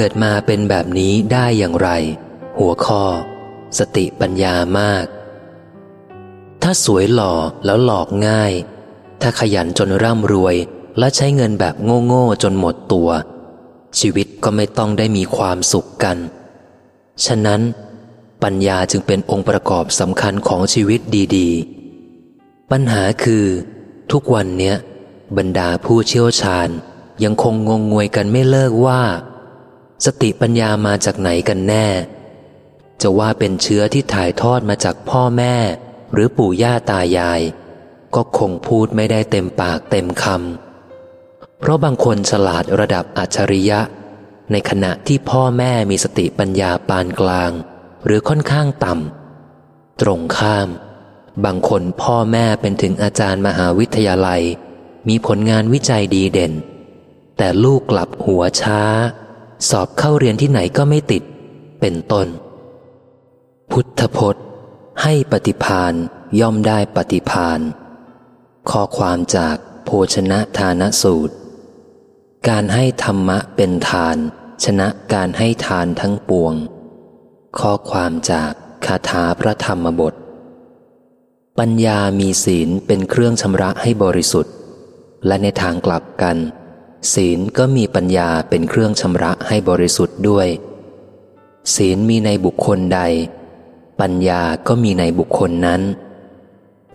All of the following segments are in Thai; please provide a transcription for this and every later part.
เกิดมาเป็นแบบนี้ได้อย่างไร หัวข้อ สติปัญญามาก ถ้าสวยหล่อแล้วหลอกง่าย ถ้าขยันจนร่ำรวย และใช้เงินแบบโง่ๆจนหมดตัว ชีวิตก็ไม่ต้องได้มีความสุขกัน ฉะนั้น ปัญญาจึงเป็นองค์ประกอบสำคัญของชีวิตดีๆ ปัญหาคือ ทุกวันเนี้ยบรรดาผู้เชี่ยวชาญยังคงงงงวยกันไม่เลิกว่า สติปัญญามาจากไหนกันแน่ จะว่าเป็นเชื้อที่ถ่ายทอดมาจากพ่อแม่ หรือปู่ย่าตายาย ก็คงพูดไม่ได้เต็มปากเต็มคำเพราะบางคนฉลาดระดับอัจฉริยะ ในขณะที่พ่อแม่มีสติปัญญาปานกลาง หรือค่อนข้างต่ำตรงข้าม บางคนพ่อแม่เป็นถึงอาจารย์มหาวิทยาลัย มีผลงานวิจัยดีเด่น แต่ลูกกลับหัวช้า สอบเข้าเรียนที่ไหนก็ไม่ติด เป็นต้น พุทธพจน์ ให้ปฏิพานย่อมได้ปฏิพานข้อความจากโภชนะทานสูตร การให้ธรรมะเป็นทาน ชนะการให้ทานทั้งปวง ข้อความจากคาถาพระธรรมบท ปัญญามีศีลเป็นเครื่องชำระให้บริสุทธิ์ และในทางกลับกัน ศีลก็มีปัญญาเป็นเครื่องชำระให้บริสุทธิ์ด้วย ศีลมีในบุคคลใด ปัญญาก็มีในบุคคลนั้น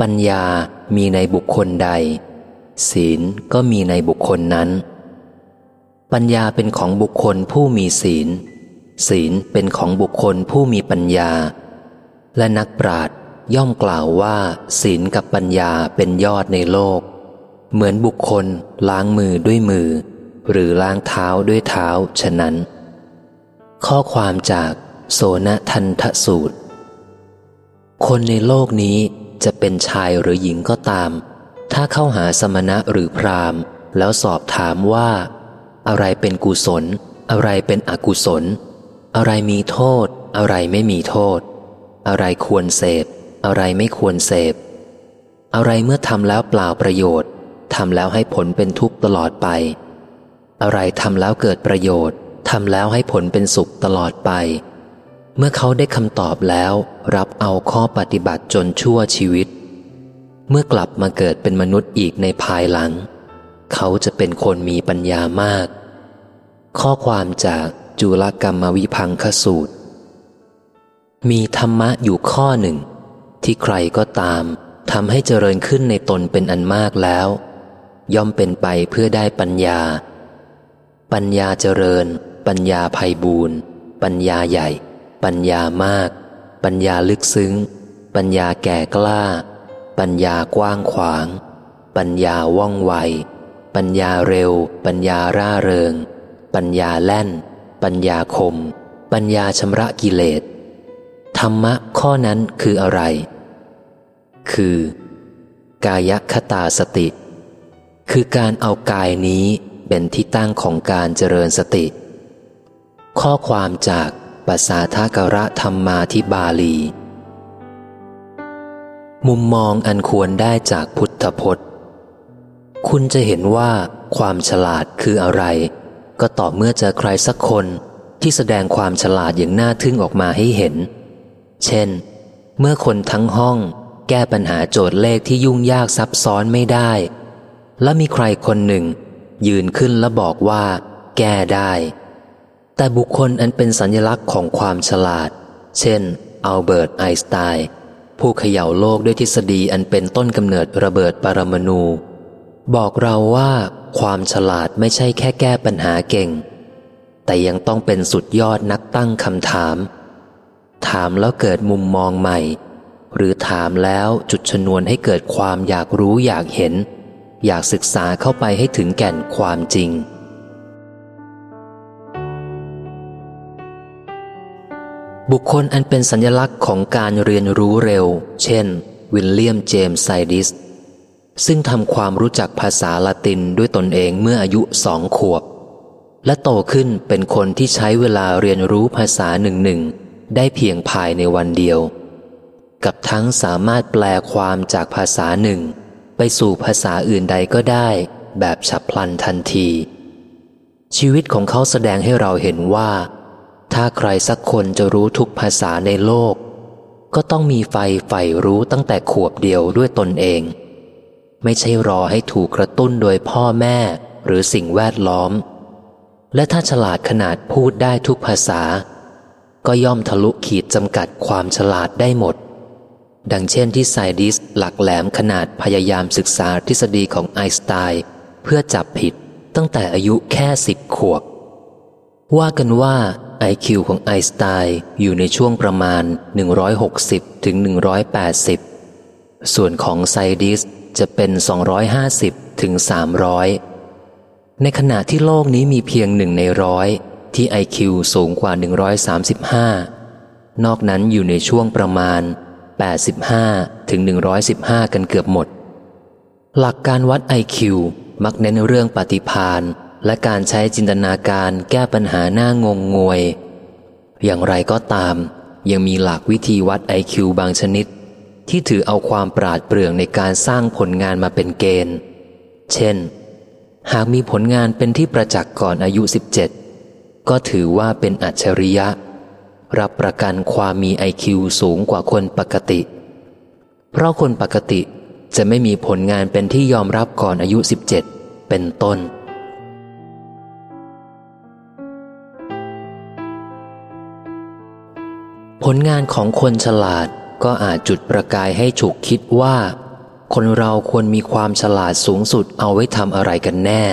ปัญญามีในบุคคลใด ศีลก็มีในบุคคลนั้น ปัญญาเป็นของบุคคลผู้มีศีล ศีลเป็นของบุคคลผู้มีปัญญา และนักปราชญ์ย่อมกล่าวว่า ศีลกับปัญญาเป็นยอดในโลก เหมือนบุคคลล้างมือด้วยมือ หรือล้างเท้าด้วยเท้าฉะนั้น ข้อความจากโสนทันทสูตร คนในโลกนี้จะเป็นชายหรือหญิงก็ตาม ถ้าเข้าหาสมณะหรือพรามแล้วสอบถามว่า อะไรเป็นกุศล อะไรเป็นอกุศล อะไรมีโทษ อะไรไม่มีโทษ อะไรควรเสพ อะไรไม่ควรเสพ อะไรเมื่อทำแล้วเปล่าประโยชน์ ทำแล้วให้ผลเป็นทุกข์ตลอดไป อะไรทำแล้วเกิดประโยชน์ทำแล้วให้ผลเป็นสุขตลอดไป เมื่อเขาได้คำตอบแล้ว รับเอาข้อปฏิบัติจนชั่วชีวิต เมื่อกลับมาเกิดเป็นมนุษย์อีกในภายหลัง เขาจะเป็นคนมีปัญญามาก ข้อความจากจุลกรรมวิพังคสูตร มีธรรมะอยู่ข้อหนึ่ง ที่ใครก็ตามทำให้เจริญขึ้นในตนเป็นอันมากแล้ว ย่อมเป็นไปเพื่อได้ปัญญา ปัญญาเจริญ ปัญญาภัยบูรปัญญาใหญ่ ปัญญามาก ปัญญาลึกซึ้ง ปัญญาแก่กล้า ปัญญากว้างขวาง ปัญญาว่องไว ปัญญาเร็ว ปัญญาร่าเริง ปัญญาแล่น ปัญญาคม ปัญญาชำระกิเลส ธรรมะข้อนั้นคืออะไร คือ กายคตาสติ คือการเอากายนี้เป็นที่ตั้งของการเจริญสติ ข้อความจากภาษาทากระธรรมาธิบาลี มุมมองอันควรได้จากพุทธพจน์ คุณจะเห็นว่าความฉลาดคืออะไร ก็ต่อเมื่อเจอใครสักคนที่แสดงความฉลาดอย่างน่าทึ่งออกมาให้เห็น เช่น เมื่อคนทั้งห้อง แก้ปัญหาโจทย์เลขที่ยุ่งยากซับซ้อนไม่ได้ และมีใครคนหนึ่ง ยืนขึ้นและบอกว่า แก้ได้ แต่บุคคลอันเป็นสัญลักษณ์ของความฉลาด เช่น อัลเบิร์ตไอน์สไตน์ผู้เขย่าโลกด้วยทฤษฎีอันเป็นต้นกำเนิดระเบิดปรมาณูบอกเราว่าความฉลาดไม่ใช่แค่แก้ปัญหาเก่ง แต่ยังต้องเป็นสุดยอดนักตั้งคำถาม ถามแล้วเกิดมุมมองใหม่ หรือถามแล้วจุดชนวนให้เกิดความอยากรู้อยากเห็น อยากศึกษาเข้าไปให้ถึงแก่นความจริง บุคคลอันเป็นสัญลักษณ์ของการเรียนรู้เร็ว เช่น วิลเลียมเจมส์ไซดิส ซึ่งทำความรู้จักภาษาละตินด้วยตนเองเมื่ออายุสองขวบ และโตขึ้นเป็นคนที่ใช้เวลาเรียนรู้ภาษาหนึ่งหนึ่งได้เพียงภายในวันเดียว กับทั้งสามารถแปลความจากภาษาหนึ่ง ไปสู่ภาษาอื่นใดก็ได้ แบบฉับพลันทันที ชีวิตของเขาแสดงให้เราเห็นว่า ถ้าใครสักคนจะรู้ทุกภาษาในโลก ก็ต้องมีไฟใฝ่รู้ตั้งแต่ขวบเดียวด้วยตนเอง ไม่ใช่รอให้ถูกกระตุ้นโดยพ่อแม่หรือสิ่งแวดล้อม และถ้าฉลาดขนาดพูดได้ทุกภาษา ก็ย่อมทะลุขีดจำกัดความฉลาดได้หมด ดังเช่นที่ไซดิสหลักแหลมขนาดพยายามศึกษาทฤษฎีของไอสไตน์เพื่อจับผิดตั้งแต่อายุแค่สิบขวบ ว่ากันว่าไอคิวของไอสไตน์อยู่ในช่วงประมาณ 160ถึง180 ส่วนของไซดิสจะเป็น 250ถึง300 ในขณะที่โลกนี้มีเพียงหนึ่งในร้อยที่ไอคิวสูงกว่า 135 นอกนั้นอยู่ในช่วงประมาณ 85 ถึง 115 กันเกือบหมด หลักการวัดไอคิวมักเน้นเรื่องปฏิพานและการใช้จินตนาการแก้ปัญหาหน้างงงวย อย่างไรก็ตาม ยังมีหลักวิธีวัดไอคิวบางชนิด ที่ถือเอาความปราดเปรื่องในการสร้างผลงานมาเป็นเกณฑ์ เช่น หากมีผลงานเป็นที่ประจักษ์ก่อนอายุ 17 ก็ถือว่าเป็นอัจฉริยะ รับประกันความมีไอคิวสูงกว่าคนปกติ เพราะคนปกติจะไม่มีผลงานเป็นที่ยอมรับก่อนอายุ 17 เป็นต้น ผลงานของคนฉลาดก็อาจจุดประกายให้ฉุกคิดว่า คนเราควรมีความฉลาดสูงสุดเอาไว้ทำอะไรกันแน่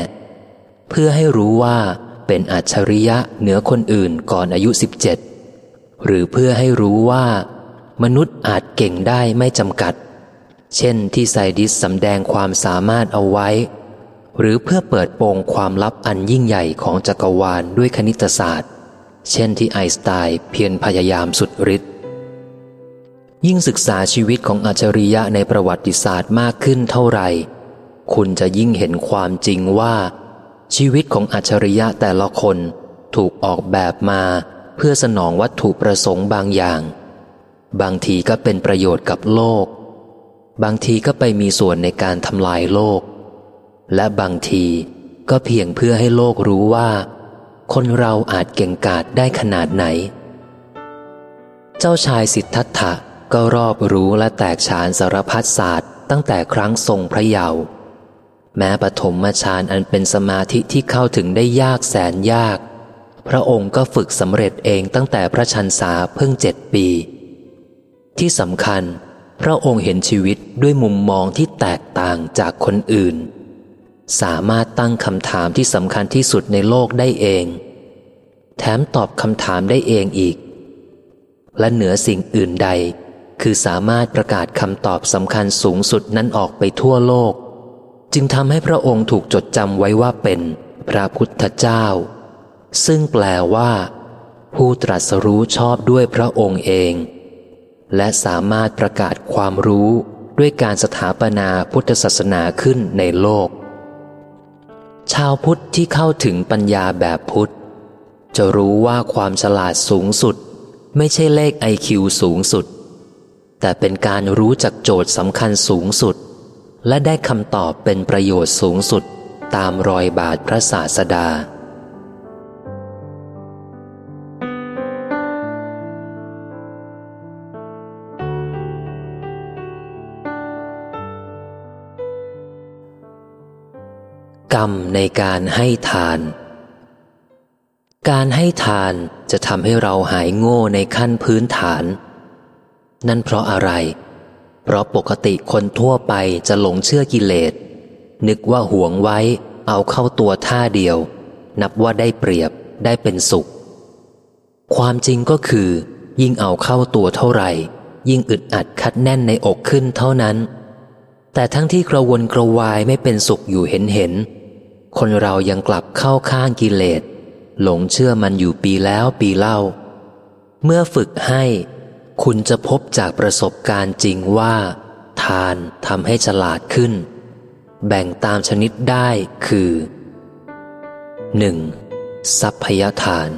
เพื่อให้รู้ว่าเป็นอัจฉริยะเหนือคนอื่นก่อนอายุ 17 หรือเพื่อให้รู้ว่า มนุษย์อาจเก่งได้ไม่จำกัด เช่นที่ไซดิสสำแดงความสามารถเอาไว้ หรือเพื่อเปิดโปงความลับอันยิ่งใหญ่ของจักรวาลด้วยคณิตศาสตร์ เช่นที่ไอน์สไตน์เพียรพยายามสุดฤทธิ์ยิ่งศึกษาชีวิตของอัจฉริยะในประวัติศาสตร์มากขึ้นเท่าไหร่ คุณจะยิ่งเห็นความจริงว่า ชีวิตของอัจฉริยะแต่ละคนถูกออกแบบมา เพื่อสนองวัตถุประสงค์บางอย่าง บางทีก็เป็นประโยชน์กับโลก บางทีก็ไปมีส่วนในการทำลายโลก และบางทีก็เพียงเพื่อให้โลกรู้ว่า คนเราอาจเก่งกาจได้ขนาดไหน เจ้าชายสิทธัตถะก็รอบรู้และแตกฉานสารพัดศาสตร์ตั้งแต่ครั้งทรงพระเยาว์แม้ปฐมฌานอันเป็นสมาธิที่เข้าถึงได้ยากแสนยาก พระองค์ก็ฝึกสำเร็จเองตั้งแต่พระชันษาเพิ่งเจ็ดปี ที่สำคัญ พระองค์เห็นชีวิตด้วยมุมมองที่แตกต่างจากคนอื่น สามารถตั้งคำถามที่สำคัญที่สุดในโลกได้เอง แถมตอบคำถามได้เองอีก และเหนือสิ่งอื่นใด คือสามารถประกาศคำตอบสำคัญสูงสุดนั้นออกไปทั่วโลก จึงทำให้พระองค์ถูกจดจำไว้ว่าเป็นพระพุทธเจ้า ซึ่งแปลว่า ผู้ตรัสรู้ชอบด้วยพระองค์เอง และสามารถประกาศความรู้ด้วยการสถาปนาพุทธศาสนาขึ้นในโลก ชาวพุทธที่เข้าถึงปัญญาแบบพุทธ จะรู้ว่าความฉลาดสูงสุด ไม่ใช่เลขไอคิวสูงสุด แต่เป็นการรู้จักโจทย์สำคัญสูงสุด และได้คำตอบเป็นประโยชน์สูงสุดตามรอยบาทพระศาสดา กรรมในการให้ทาน การให้ทานจะทำให้เราหายโง่ในขั้นพื้นฐาน นั่นเพราะอะไร เพราะปกติคนทั่วไปจะหลงเชื่อกิเลส นึกว่าหวงไว้ เอาเข้าตัวท่าเดียว นับว่าได้เปรียบได้เป็นสุข ความจริงก็คือ ยิ่งเอาเข้าตัวเท่าไหร่ ยิ่งอึดอัดคัดแน่นในอกขึ้นเท่านั้นแต่ทั้งที่กระวนกระวายไม่เป็นสุขอยู่เห็นเห็น คนเรายังกลับเข้าข้างกิเลส หลงเชื่อมันอยู่ปีแล้วปีเล่า เมื่อฝึกให้ คุณจะพบจากประสบการณ์จริงว่า ทานทำให้ฉลาดขึ้น แบ่งตามชนิดได้คือ 1. ทรัพยทาน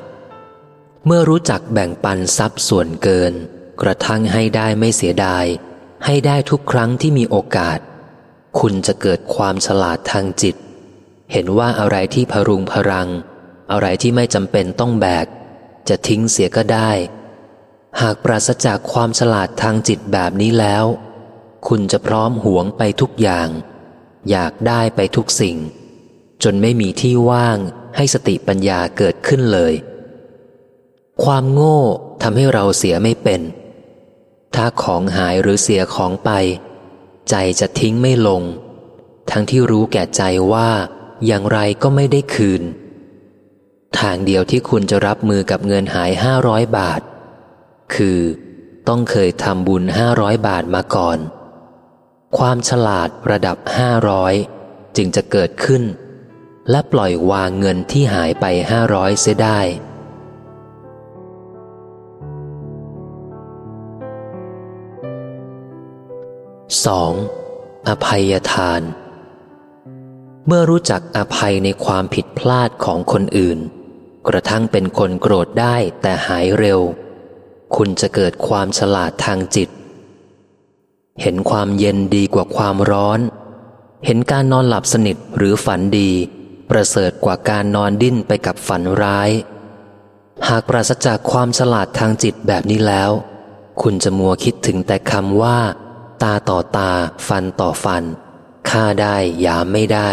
เมื่อรู้จักแบ่งปันทรัพย์ส่วนเกิน กระทั่งให้ได้ไม่เสียดาย ให้ได้ทุกครั้งที่มีโอกาส คุณจะเกิดความฉลาดทางจิต เห็นว่าอะไรที่พรุงพรัง อะไรที่ไม่จำเป็นต้องแบก จะทิ้งเสียก็ได้ หากปราศจากความฉลาดทางจิตแบบนี้แล้ว คุณจะพร้อมหวงไปทุกอย่าง อยากได้ไปทุกสิ่ง จนไม่มีที่ว่างให้สติปัญญาเกิดขึ้นเลย ความโง่ทำให้เราเสียไม่เป็น ถ้าของหายหรือเสียของไป ใจจะทิ้งไม่ลง ทั้งที่รู้แก่ใจว่า อย่างไรก็ไม่ได้คืน ทางเดียวที่คุณจะรับมือกับเงินหายห้าร้อยบาท คือต้องเคยทำบุญห้าร้อยบาทมาก่อน ความฉลาดระดับห้าร้อยจึงจะเกิดขึ้น และปล่อยวางเงินที่หายไปห้าร้อยเสียได้ 2. อภัยทาน เมื่อรู้จักอภัยในความผิดพลาดของคนอื่น กระทั่งเป็นคนโกรธได้แต่หายเร็ว คุณจะเกิดความฉลาดทางจิต เห็นความเย็นดีกว่าความร้อน เห็นการนอนหลับสนิทหรือฝันดี ประเสริฐกว่าการนอนดิ้นไปกับฝันร้าย หากปราศจากความฉลาดทางจิตแบบนี้แล้ว คุณจะมัวคิดถึงแต่คำว่า ตาต่อตาฟันต่อฟัน ฆ่าได้ยามไม่ได้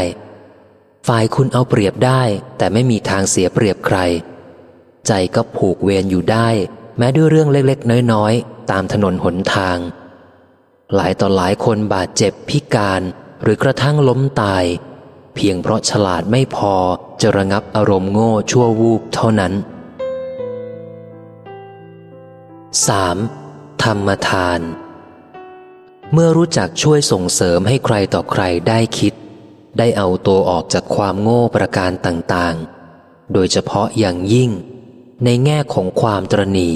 ฝ่ายคุณเอาเปรียบได้ แต่ไม่มีทางเสียเปรียบใคร ใจก็ผูกเวรอยู่ได้ แม้ด้วยเรื่องเล็กๆ น้อยๆ ตามถนนหนทาง หลายต่อหลายคนบาดเจ็บพิการหรือกระทั่งล้มตาย เพียงเพราะฉลาดไม่พอจะระงับอารมณ์โง่ชั่ววูบเท่านั้น 3. ธรรมทาน เมื่อรู้จักช่วยส่งเสริมให้ใครต่อใครได้คิด ได้เอาตัวออกจากความโง่ประการต่างๆ โดยเฉพาะอย่างยิ่ง ในแง่ของความตรณี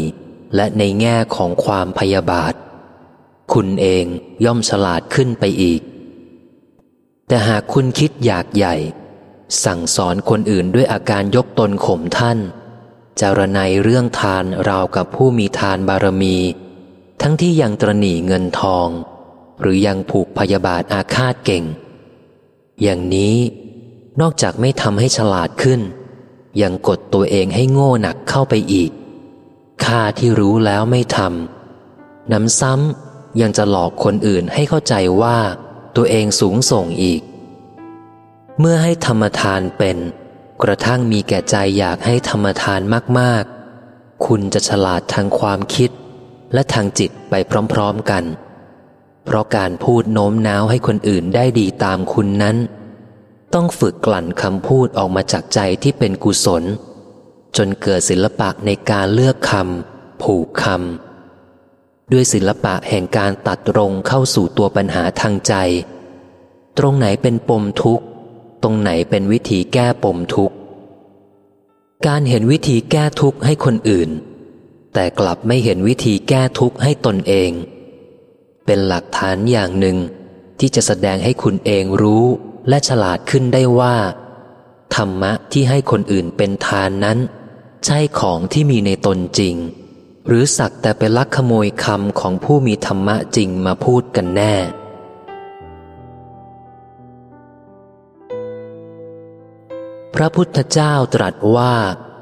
และในแง่ของความพยาบาท คุณเองย่อมฉลาดขึ้นไปอีก แต่หากคุณคิดอยากใหญ่ สั่งสอนคนอื่นด้วยอาการยกตนข่มท่าน จารณัยเรื่องทานราวกับผู้มีทานบารมี ทั้งที่ยังตรณีเงินทอง หรือยังผูกพยาบาทอาฆาตเก่ง อย่างนี้นอกจากไม่ทำให้ฉลาดขึ้น ยังกดตัวเองให้โง่หนักเข้าไปอีกข้าที่รู้แล้วไม่ทำน้ำซ้ำยังจะหลอกคนอื่นให้เข้าใจว่าตัวเองสูงส่งอีก เมื่อให้ธรรมทานเป็น กระทั่งมีแก่ใจอยากให้ธรรมทานมากๆ คุณจะฉลาดทางความคิดและทางจิตไปพร้อมๆกัน เพราะการพูดโน้มน้าวให้คนอื่นได้ดีตามคุณนั้น ต้องฝึกกลั่นคำพูดออกมาจากใจที่เป็นกุศล จนเกิดศิลปะในการเลือกคำผูกคำด้วยศิลปะแห่งการตัดตรงเข้าสู่ตัวปัญหาทางใจ ตรงไหนเป็นปมทุกข์ ตรงไหนเป็นวิธีแก้ปมทุกข์ การเห็นวิธีแก้ทุกข์ให้คนอื่น แต่กลับไม่เห็นวิธีแก้ทุกข์ให้ตนเอง เป็นหลักฐานอย่างหนึ่ง ที่จะแสดงให้คุณเองรู้และฉลาดขึ้นได้ว่า ธรรมะที่ให้คนอื่นเป็นทานนั้น ใช่ของที่มีในตนจริง หรือสักแต่เป็นลักขโมยคำของผู้มีธรรมะจริงมาพูดกันแน่พระพุทธเจ้าตรัสว่า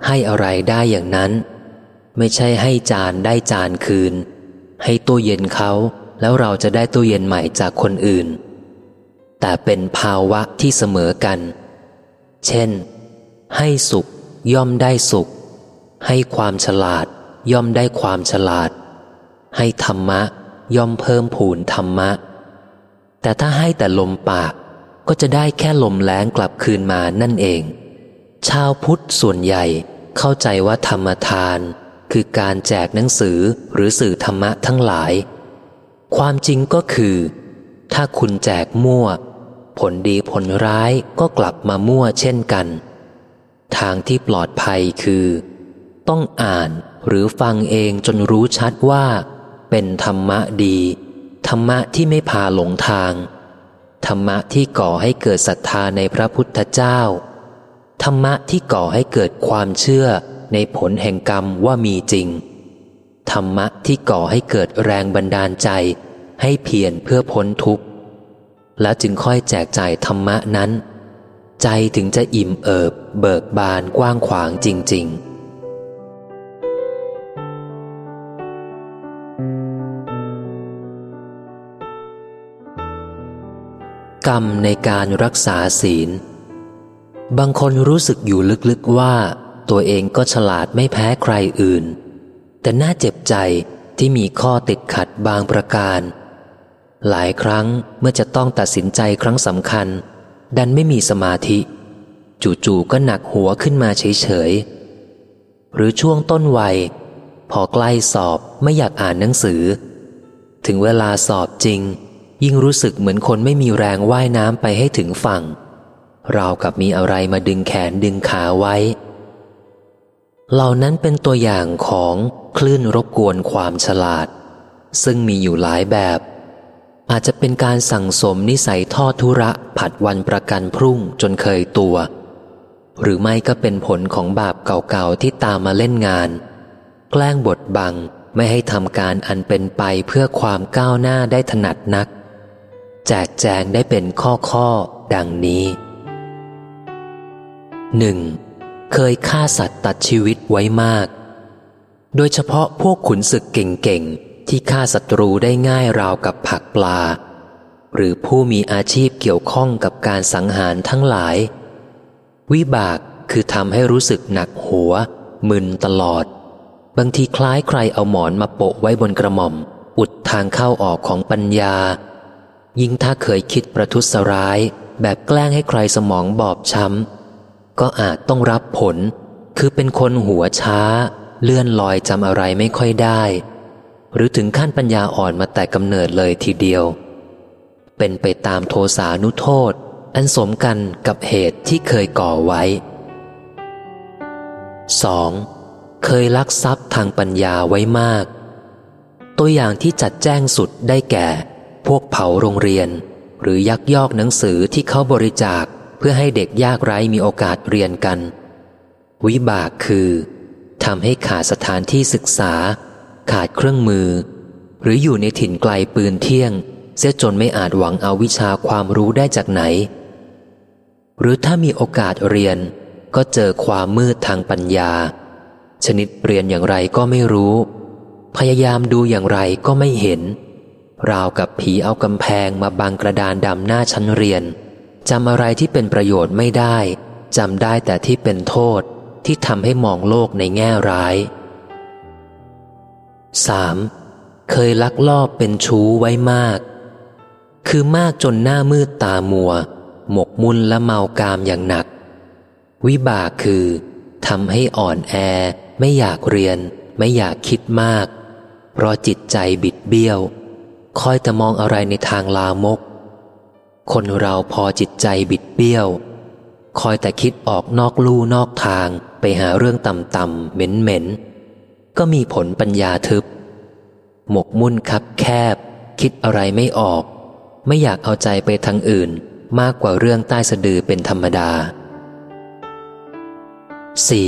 ให้อะไรได้อย่างนั้น ไม่ใช่ให้จานได้จานคืน ให้ตัวเย็นเขา แล้วเราจะได้ตู้เย็นใหม่จากคนอื่น แต่เป็นภาวะที่เสมอกัน เช่น ให้สุขย่อมได้สุข ให้ความฉลาดย่อมได้ความฉลาด ให้ธรรมะย่อมเพิ่มผูนธรรมะ แต่ถ้าให้แต่ลมปากก็จะได้แค่ลมแรงกลับคืนมานั่นเอง ชาวพุทธส่วนใหญ่เข้าใจว่าธรรมทาน คือการแจกหนังสือหรือสื่อธรรมะทั้งหลาย ความจริงก็คือ ถ้าคุณแจกมั่ว ผลดีผลร้ายก็กลับมามั่วเช่นกัน ทางที่ปลอดภัยคือ ต้องอ่านหรือฟังเองจนรู้ชัดว่า เป็นธรรมะดี ธรรมะที่ไม่พาหลงทาง ธรรมะที่ก่อให้เกิดศรัทธาในพระพุทธเจ้า ธรรมะที่ก่อให้เกิดความเชื่อในผลแห่งกรรมว่ามีจริง ธรรมะที่ก่อให้เกิดแรงบันดาลใจ ให้เพียรเพื่อพ้นทุกข์ แล้วจึงค่อยแจกจ่ายธรรมะนั้น ใจถึงจะอิ่มเอิบ เบิกบานกว้างขวางจริง ๆกรรมในการรักษาศีล บางคนรู้สึกอยู่ลึกๆว่า ตัวเองก็ฉลาดไม่แพ้ใครอื่น แต่น่าเจ็บใจที่มีข้อติดขัดบางประการ หลายครั้งเมื่อจะต้องตัดสินใจครั้งสำคัญ ดันไม่มีสมาธิ จู่ๆก็หนักหัวขึ้นมาเฉยๆ หรือช่วงต้นวัย พอใกล้สอบไม่อยากอ่านหนังสือ ถึงเวลาสอบจริง ยิ่งรู้สึกเหมือนคนไม่มีแรงว่ายน้ำไปให้ถึงฝั่งราวกับมีอะไรมาดึงแขนดึงขาไว้ เหล่านั้นเป็นตัวอย่างของ คลื่นรบกวนความฉลาด ซึ่งมีอยู่หลายแบบ อาจจะเป็นการสั่งสมนิสัยทอดทุระผัดวันประกันพรุ่งจนเคยตัว หรือไม่ก็เป็นผลของบาปเก่าๆที่ตามมาเล่นงาน แกล้งบดบังไม่ให้ทำการอันเป็นไปเพื่อความก้าวหน้าได้ถนัดนัก แจกแจงได้เป็นข้อข้อดังนี้ 1. เคยฆ่าสัตว์ตัดชีวิตไว้มาก โดยเฉพาะพวกขุนศึกเก่งๆ ที่ฆ่าศัตรูได้ง่ายราวกับผักปลา หรือผู้มีอาชีพเกี่ยวข้องกับการสังหารทั้งหลาย วิบากคือทำให้รู้สึกหนักหัว มึนตลอด บางทีคล้ายใครเอาหมอนมาโปะไว้บนกระหม่อม อุดทางเข้าออกของปัญญา ยิ่งถ้าเคยคิดประทุษร้าย แบบแกล้งให้ใครสมองบอบช้ำก็อาจต้องรับผล คือเป็นคนหัวช้า เลื่อนลอยจำอะไรไม่ค่อยได้ หรือถึงขั้นปัญญาอ่อนมาแต่กำเนิดเลยทีเดียว เป็นไปตามโทสานุโทษ อันสมกันกับเหตุที่เคยก่อไว้ 2. เคยลักทรัพย์ทางปัญญาไว้มาก ตัวอย่างที่จัดแจ้งสุดได้แก่ พวกเผาโรงเรียน หรือยักยอกหนังสือที่เขาบริจาคเพื่อให้เด็กยากไร้มีโอกาสเรียนกัน วิบากคือ ทำให้ขาดสถานที่ศึกษา ขาดเครื่องมือ หรืออยู่ในถิ่นไกลปืนเที่ยง เสียจนไม่อาจหวังเอาวิชาความรู้ได้จากไหน หรือถ้ามีโอกาสเรียน ก็เจอความมืดทางปัญญา ชนิดเรียนอย่างไรก็ไม่รู้ พยายามดูอย่างไรก็ไม่เห็น ราวกับผีเอากำแพงมาบังกระดานดำหน้าชั้นเรียนจำอะไรที่เป็นประโยชน์ไม่ได้จำได้แต่ที่เป็นโทษ ที่ทำให้มองโลกในแง่ร้าย 3. เคยลักลอบเป็นชู้ไว้มาก คือมากจนหน้ามืดตามัว หมกมุ่นและเมากามอย่างหนัก วิบากคือทำให้อ่อนแอ ไม่อยากเรียน ไม่อยากคิดมาก เพราะจิตใจบิดเบี้ยว คอยแต่มองอะไรในทางลามก คนเราพอจิตใจบิดเบี้ยว คอยแต่คิดออกนอกลู่นอกทางไปหาเรื่องต่ำๆเหม็นๆ ก็มีผลปัญญาทึบ หมกมุ่นคับแคบ คิดอะไรไม่ออก ไม่อยากเอาใจไปทางอื่นมากกว่าเรื่องใต้สะดือเป็นธรรมดา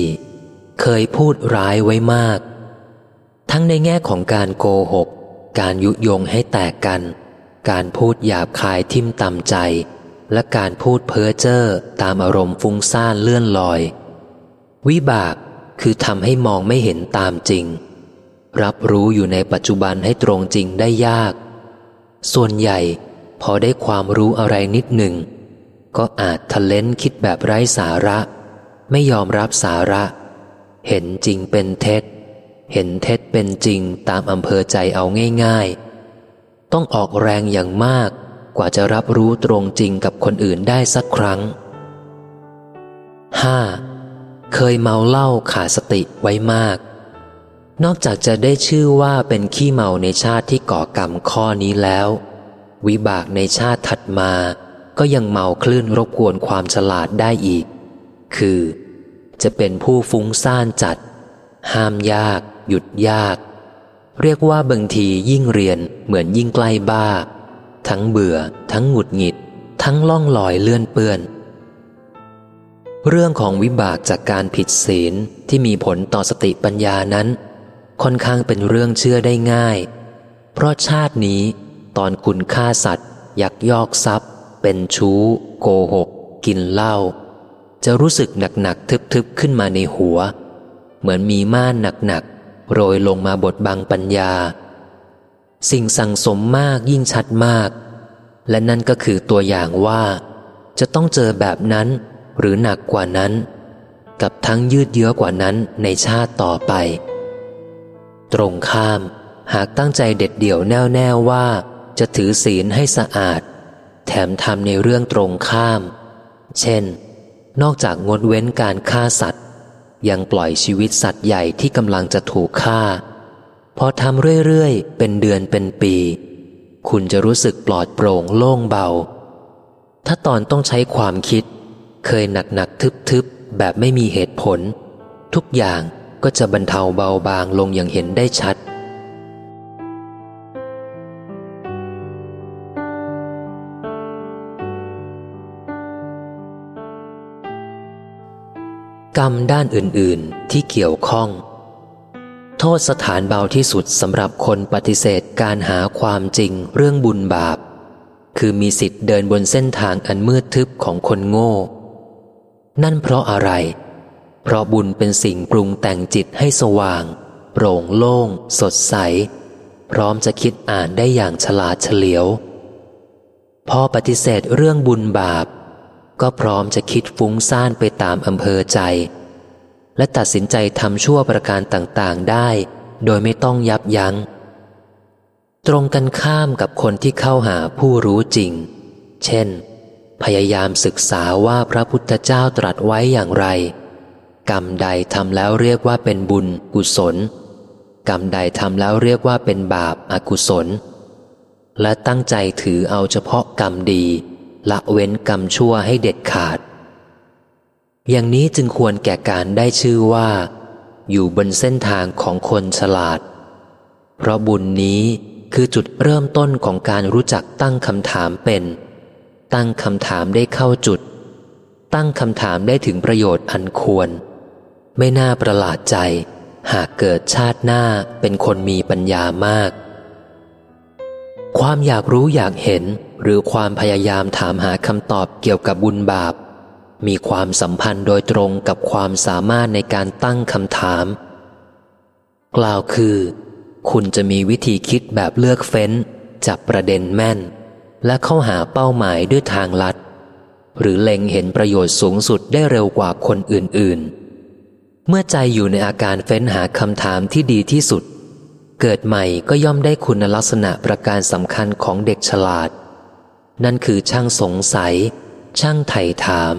4. เคยพูดร้ายไว้มาก ทั้งในแง่ของการโกหก การยุยงให้แตกกัน การพูดหยาบคายทิ่มตำใจ และการพูดเพ้อเจ้อตามอารมณ์ฟุ้งซ่านเลื่อนลอย วิบากคือทำให้มองไม่เห็นตามจริง รับรู้อยู่ในปัจจุบันให้ตรงจริงได้ยาก ส่วนใหญ่พอได้ความรู้อะไรนิดหนึ่ง ก็อาจทะเลนคิดแบบไร้สาระ ไม่ยอมรับสาระ เห็นจริงเป็นเท็จ เห็นเท็จเป็นจริงตามอำเภอใจเอาง่าย ๆ ต้องออกแรงอย่างมาก กว่าจะรับรู้ตรงจริงกับคนอื่นได้สักครั้ง 5. เคยเมาเหล้าขาดสติไว้มาก นอกจากจะได้ชื่อว่าเป็นขี้เมาในชาติที่ก่อกรรมข้อนี้แล้ว วิบากในชาติถัดมา ก็ยังเมาคลื่นรบกวนความฉลาดได้อีก คือ จะเป็นผู้ฟุ้งซ่านจัด ห้ามยาก หยุดยาก เรียกว่าบางทียิ่งเรียนเหมือนยิ่งใกล้บ้า ทั้งเบื่อ ทั้งหงุดหงิด ทั้งล่องลอยเลื่อนเปื้อน เรื่องของวิบากจากการผิดศีลที่มีผลต่อสติปัญญานั้น ค่อนข้างเป็นเรื่องเชื่อได้ง่าย เพราะชาตินี้ตอนคุณฆ่าสัตว์ ยักยอกทรัพย์ เป็นชู้ โกหก กินเหล้าจะรู้สึกหนักๆทึบๆขึ้นมาในหัว เหมือนมีม่านหนักๆโรยลงมาบดบังปัญญา สิ่งสั่งสมมากยิ่งชัดมาก และนั่นก็คือตัวอย่างว่า จะต้องเจอแบบนั้น หรือหนักกว่านั้น กับทั้งยืดเยื้อกว่านั้นในชาติต่อไป ตรงข้าม หากตั้งใจเด็ดเดี่ยวแน่วแน่ว่า จะถือศีลให้สะอาด แถมทำในเรื่องตรงข้าม เช่น นอกจากงดเว้นการฆ่าสัตว์ ยังปล่อยชีวิตสัตว์ใหญ่ที่กำลังจะถูกฆ่า พอทำเรื่อยๆ เป็นเดือนเป็นปี คุณจะรู้สึกปลอดโปร่งโล่งเบา ถ้าตอนต้องใช้ความคิด เคยหนักๆทึบๆ แบบไม่มีเหตุผล ทุกอย่างก็จะบรรเทาเบาบางลงอย่างเห็นได้ชัด กรรมด้านอื่นๆที่เกี่ยวข้อง โทษสถานเบาที่สุดสำหรับคนปฏิเสธการหาความจริงเรื่องบุญบาป คือมีสิทธิ์เดินบนเส้นทางอันมืดทึบของคนโง่ นั่นเพราะอะไร เพราะบุญเป็นสิ่งปรุงแต่งจิตให้สว่าง โปร่งโล่ง สดใส พร้อมจะคิดอ่านได้อย่างฉลาดเฉลียว พอปฏิเสธเรื่องบุญบาป ก็พร้อมจะคิดฟุ้งซ่านไปตามอำเภอใจ และตัดสินใจทำชั่วประการต่างๆได้ โดยไม่ต้องยับยัง้ง ตรงกันข้ามกับคนที่เข้าหาผู้รู้จริง เช่น พยายามศึกษาว่าพระพุทธเจ้าตรัสไว้อย่างไร กรรมใดทำแล้วเรียกว่าเป็นบุญกุศล กรรมใดทำแล้วเรียกว่าเป็นบาปอากุศล และตั้งใจถือเอาเฉพาะกรรมดี ละเว้นกรรมชั่วให้เด็ดขาด อย่างนี้จึงควรแก่การได้ชื่อว่า อยู่บนเส้นทางของคนฉลาด เพราะบุญนี้คือจุดเริ่มต้นของการรู้จักตั้งคำถามเป็น ตั้งคำถามได้เข้าจุด ตั้งคำถามได้ถึงประโยชน์อันควร ไม่น่าประหลาดใจ หากเกิดชาติหน้าเป็นคนมีปัญญามาก ความอยากรู้อยากเห็นหรือความพยายามถามหาคำตอบเกี่ยวกับบุญบาป มีความสัมพันธ์โดยตรงกับความสามารถในการตั้งคำถาม กล่าวคือ คุณจะมีวิธีคิดแบบเลือกเฟ้น จับประเด็นแม่น และเข้าหาเป้าหมายด้วยทางลัด หรือเล็งเห็นประโยชน์สูงสุดได้เร็วกว่าคนอื่น ๆ เมื่อใจอยู่ในอาการเฟ้นหาคำถามที่ดีที่สุด เกิดใหม่ก็ย่อมได้คุณลักษณะประการสำคัญของเด็กฉลาด นั่นคือช่างสงสัย ช่างไถ่ถาม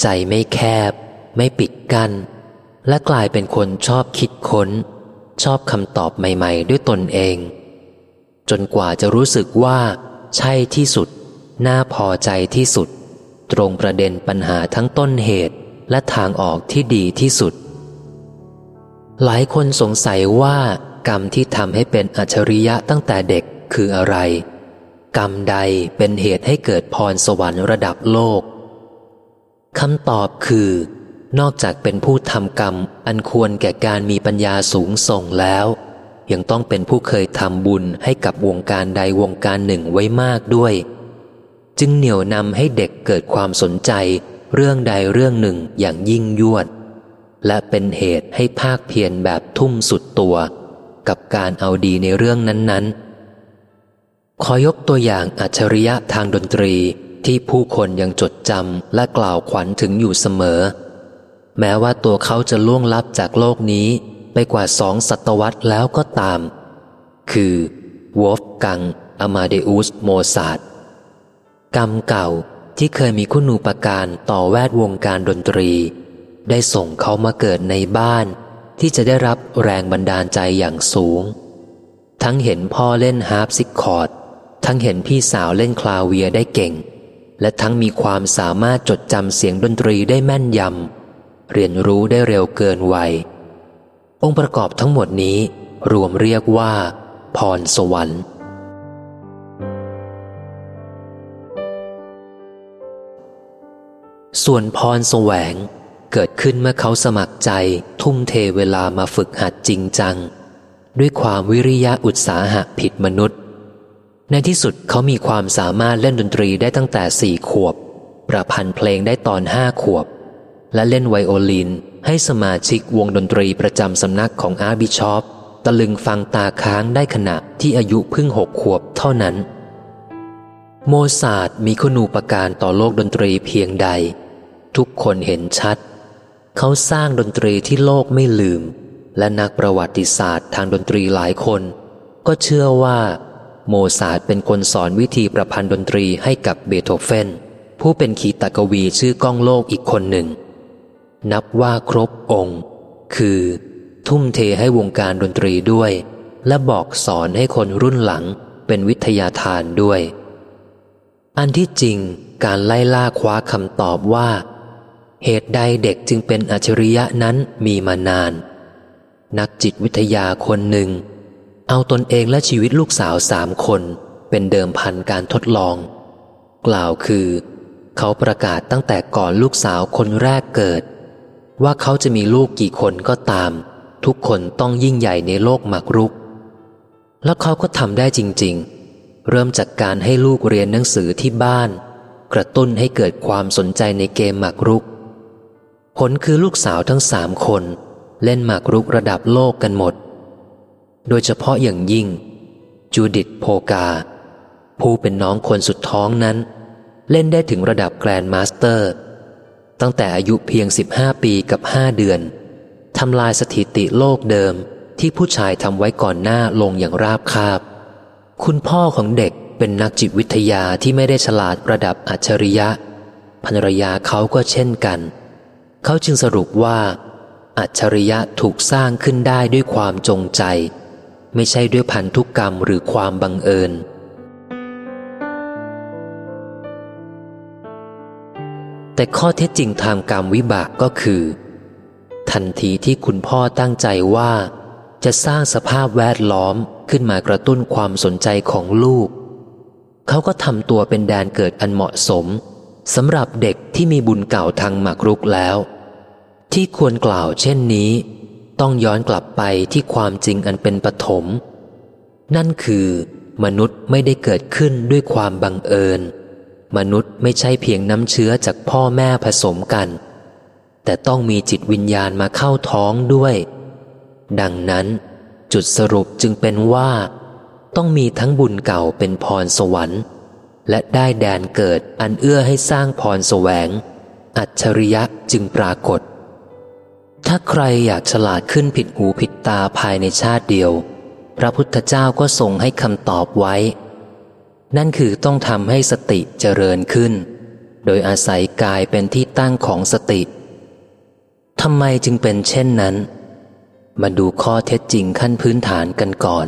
ใจไม่แคบ ไม่ปิดกัน้นและกลายเป็นคนชอบคิดค้น ชอบคำตอบใหม่ ๆ ด้วยตนเอง จนกว่าจะรู้สึกว่า ใช่ที่สุด น่าพอใจที่สุด ตรงประเด็นปัญหาทั้งต้นเหตุและทางออกที่ดีที่สุด หลายคนสงสัยว่ากรรมที่ทำให้เป็นอัจฉริยะตั้งแต่เด็กคืออะไร กรรมใดเป็นเหตุให้เกิดพรสวรรค์ระดับโลก คำตอบคือ นอกจากเป็นผู้ทำกรรม อันควรแก่การมีปัญญาสูงส่งแล้ว ยังต้องเป็นผู้เคยทำบุญให้กับวงการใดวงการหนึ่งไว้มากด้วย จึงเหนี่ยวนำให้เด็กเกิดความสนใจ เรื่องใดเรื่องหนึ่งอย่างยิ่งยวด และเป็นเหตุให้ภาคเพียรแบบทุ่มสุดตัว กับการเอาดีในเรื่องนั้นๆ ขอยกตัวอย่างอัจฉริยะทางดนตรี ที่ผู้คนยังจดจำและกล่าวขวัญถึงอยู่เสมอ แม้ว่าตัวเขาจะล่วงลับจากโลกนี้ไปกว่าสองศตวรรษแล้วก็ตาม คือวอฟกังอมาเดอุสโมซาร์กรรมเก่าที่เคยมีคุณูปการต่อแวดวงการดนตรี ได้ส่งเขามาเกิดในบ้าน ที่จะได้รับแรงบันดาลใจอย่างสูง ทั้งเห็นพ่อเล่นฮาร์ปซิคอร์ด ทั้งเห็นพี่สาวเล่นคลาเวียได้เก่ง และทั้งมีความสามารถจดจำเสียงดนตรีได้แม่นยำเรียนรู้ได้เร็วเกินวัย องค์ประกอบทั้งหมดนี้รวมเรียกว่า พรสวรรค์ ส่วนพรแสวงเกิดขึ้นเมื่อเขาสมัครใจทุ่มเทเวลามาฝึกหัดจริงจัง ด้วยความวิริยะอุตสาหะผิดมนุษย์ ในที่สุดเขามีความสามารถเล่นดนตรีได้ตั้งแต่สี่ขวบ ประพันธ์เพลงได้ตอนห้าขวบ และเล่นไวโอลิน ให้สมาชิกวงดนตรีประจำสำนักของอาร์บิชอปตะลึงฟังตาค้างได้ขณะที่อายุเพิ่งหกขวบเท่านั้น โมซาร์ทมีคุณูปการต่อโลกดนตรีเพียงใด ทุกคนเห็นชัด เขาสร้างดนตรีที่โลกไม่ลืม และนักประวัติศาสตร์ทางดนตรีหลายคน ก็เชื่อว่า โมซาร์ทเป็นคนสอนวิธีประพันธ์ดนตรีให้กับเบโธเฟน ผู้เป็นคีตกวีชื่อก้องโลกอีกคนหนึ่ง นับว่าครบองค์ คือ ทุ่มเทให้วงการดนตรีด้วย และบอกสอนให้คนรุ่นหลังเป็นวิทยาทานด้วย อันที่จริงการไล่ล่าคว้าคำตอบว่า เหตุใดเด็กจึงเป็นอัจฉริยะนั้นมีมานาน นักจิตวิทยาคนหนึ่ง เอาตนเองและชีวิตลูกสาวสามคน เป็นเดิมพันการทดลอง กล่าวคือ เขาประกาศตั้งแต่ก่อนลูกสาวคนแรกเกิด ว่าเขาจะมีลูกกี่คนก็ตาม ทุกคนต้องยิ่งใหญ่ในโลกหมากรุก แล้วเขาก็ทำได้จริง ๆ เริ่มจากการให้ลูกเรียนหนังสือที่บ้าน กระตุ้นให้เกิดความสนใจในเกมหมากรุก ผลคือลูกสาวทั้งสามคน เล่นหมากรุกระดับโลกกันหมด โดยเฉพาะอย่างยิ่ง จูดิตโพกา ผู้เป็นน้องคนสุดท้องนั้น เล่นได้ถึงระดับแกรนด์มาสเตอร์ ตั้งแต่อายุเพียง 15 ปีกับ 5 เดือนทำลายสถิติโลกเดิมที่ผู้ชายทำไว้ก่อนหน้าลงอย่างราบคาบ คุณพ่อของเด็กเป็นนักจิตวิทยาที่ไม่ได้ฉลาดระดับอัจฉริยะภรรยาเขาก็เช่นกัน เขาจึงสรุปว่า อัจฉริยะถูกสร้างขึ้นได้ด้วยความจงใจ ไม่ใช่ด้วยพันธุกรรมหรือความบังเอิญ แต่ข้อเท็จจริงทางกรรมวิบากก็คือ ทันทีที่คุณพ่อตั้งใจว่า จะสร้างสภาพแวดล้อมขึ้นมากระตุ้นความสนใจของลูก เขาก็ทำตัวเป็นแดนเกิดอันเหมาะสมสำหรับเด็กที่มีบุญเก่าทางหมากรุกแล้ว ที่ควรกล่าวเช่นนี้ ต้องย้อนกลับไปที่ความจริงอันเป็นปฐม นั่นคือ มนุษย์ไม่ได้เกิดขึ้นด้วยความบังเอิญ มนุษย์ไม่ใช่เพียงน้ำเชื้อจากพ่อแม่ผสมกัน แต่ต้องมีจิตวิญญาณมาเข้าท้องด้วย ดังนั้น จุดสรุปจึงเป็นว่า ต้องมีทั้งบุญเก่าเป็นพรสวรรค์ และได้แดนเกิดอันเอื้อให้สร้างพรแสวง อัจฉริยะจึงปรากฏาใครอยากฉลาดขึ้นผิดหูผิดตาภายในชาติเดียว พระพุทธเจ้าก็ทรงให้คำตอบไว้ นั่นคือต้องทำให้สติเจริญขึ้น โดยอาศัยกายเป็นที่ตั้งของสติทำไมจึงเป็นเช่นนั้น มาดูข้อเท็จจริงขั้นพื้นฐานกันก่อน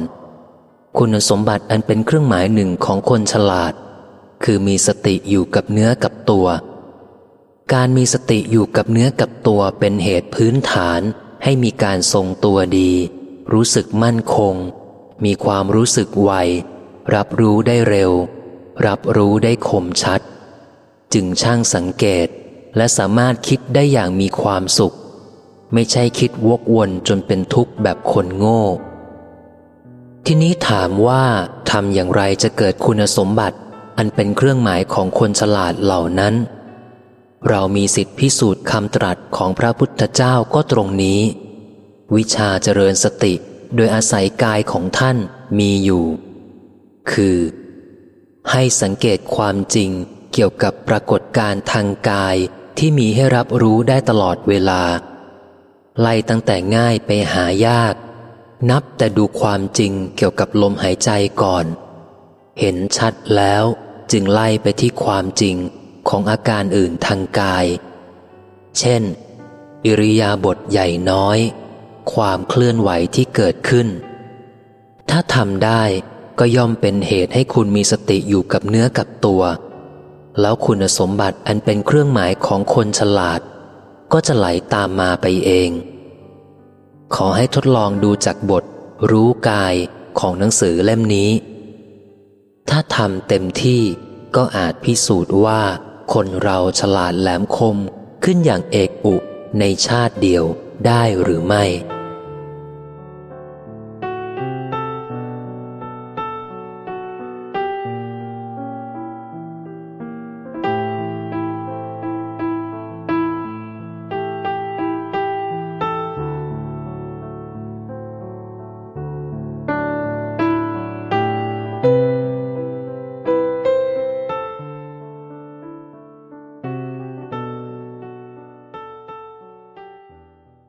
คุณสมบัติอันเป็นเครื่องหมายหนึ่งของคนฉลาด คือมีสติอยู่กับเนื้อกับตัว การมีสติอยู่กับเนื้อกับตัวเป็นเหตุพื้นฐานให้มีการทรงตัวดี รู้สึกมั่นคง มีความรู้สึกไว รับรู้ได้เร็ว รับรู้ได้คมชัด จึงช่างสังเกตและสามารถคิดได้อย่างมีความสุข ไม่ใช่คิดวกวนจนเป็นทุกข์แบบคนโง่ ทีนี้ถามว่าทำอย่างไรจะเกิดคุณสมบัติ อันเป็นเครื่องหมายของคนฉลาดเหล่านั้น เรามีสิทธิพิสูจน์คำตรัสของพระพุทธเจ้าก็ตรงนี้ วิชาเจริญสติโดยอาศัยกายของท่านมีอยู่ คือ ให้สังเกตความจริงเกี่ยวกับปรากฏการทางกายที่มีให้รับรู้ได้ตลอดเวลา ไล่ตั้งแต่ง่ายไปหายาก นับแต่ดูความจริงเกี่ยวกับลมหายใจก่อน เห็นชัดแล้วจึงไล่ไปที่ความจริง ของอาการอื่นทางกาย เช่น อิริยาบถใหญ่น้อย ความเคลื่อนไหวที่เกิดขึ้น ถ้าทำได้ก็ย่อมเป็นเหตุให้คุณมีสติอยู่กับเนื้อกับตัว แล้วคุณสมบัติอันเป็นเครื่องหมายของคนฉลาด ก็จะไหลาตามมาไปเอง ขอให้ทดลองดูจากบท รู้กายของหนังสือเล่มนี้ ถ้าทำเต็มที่ก็อาจพิสูจน์ว่า คนเราฉลาดแหลมคมขึ้นอย่างเอกอุในชาติเดียวได้หรือไม่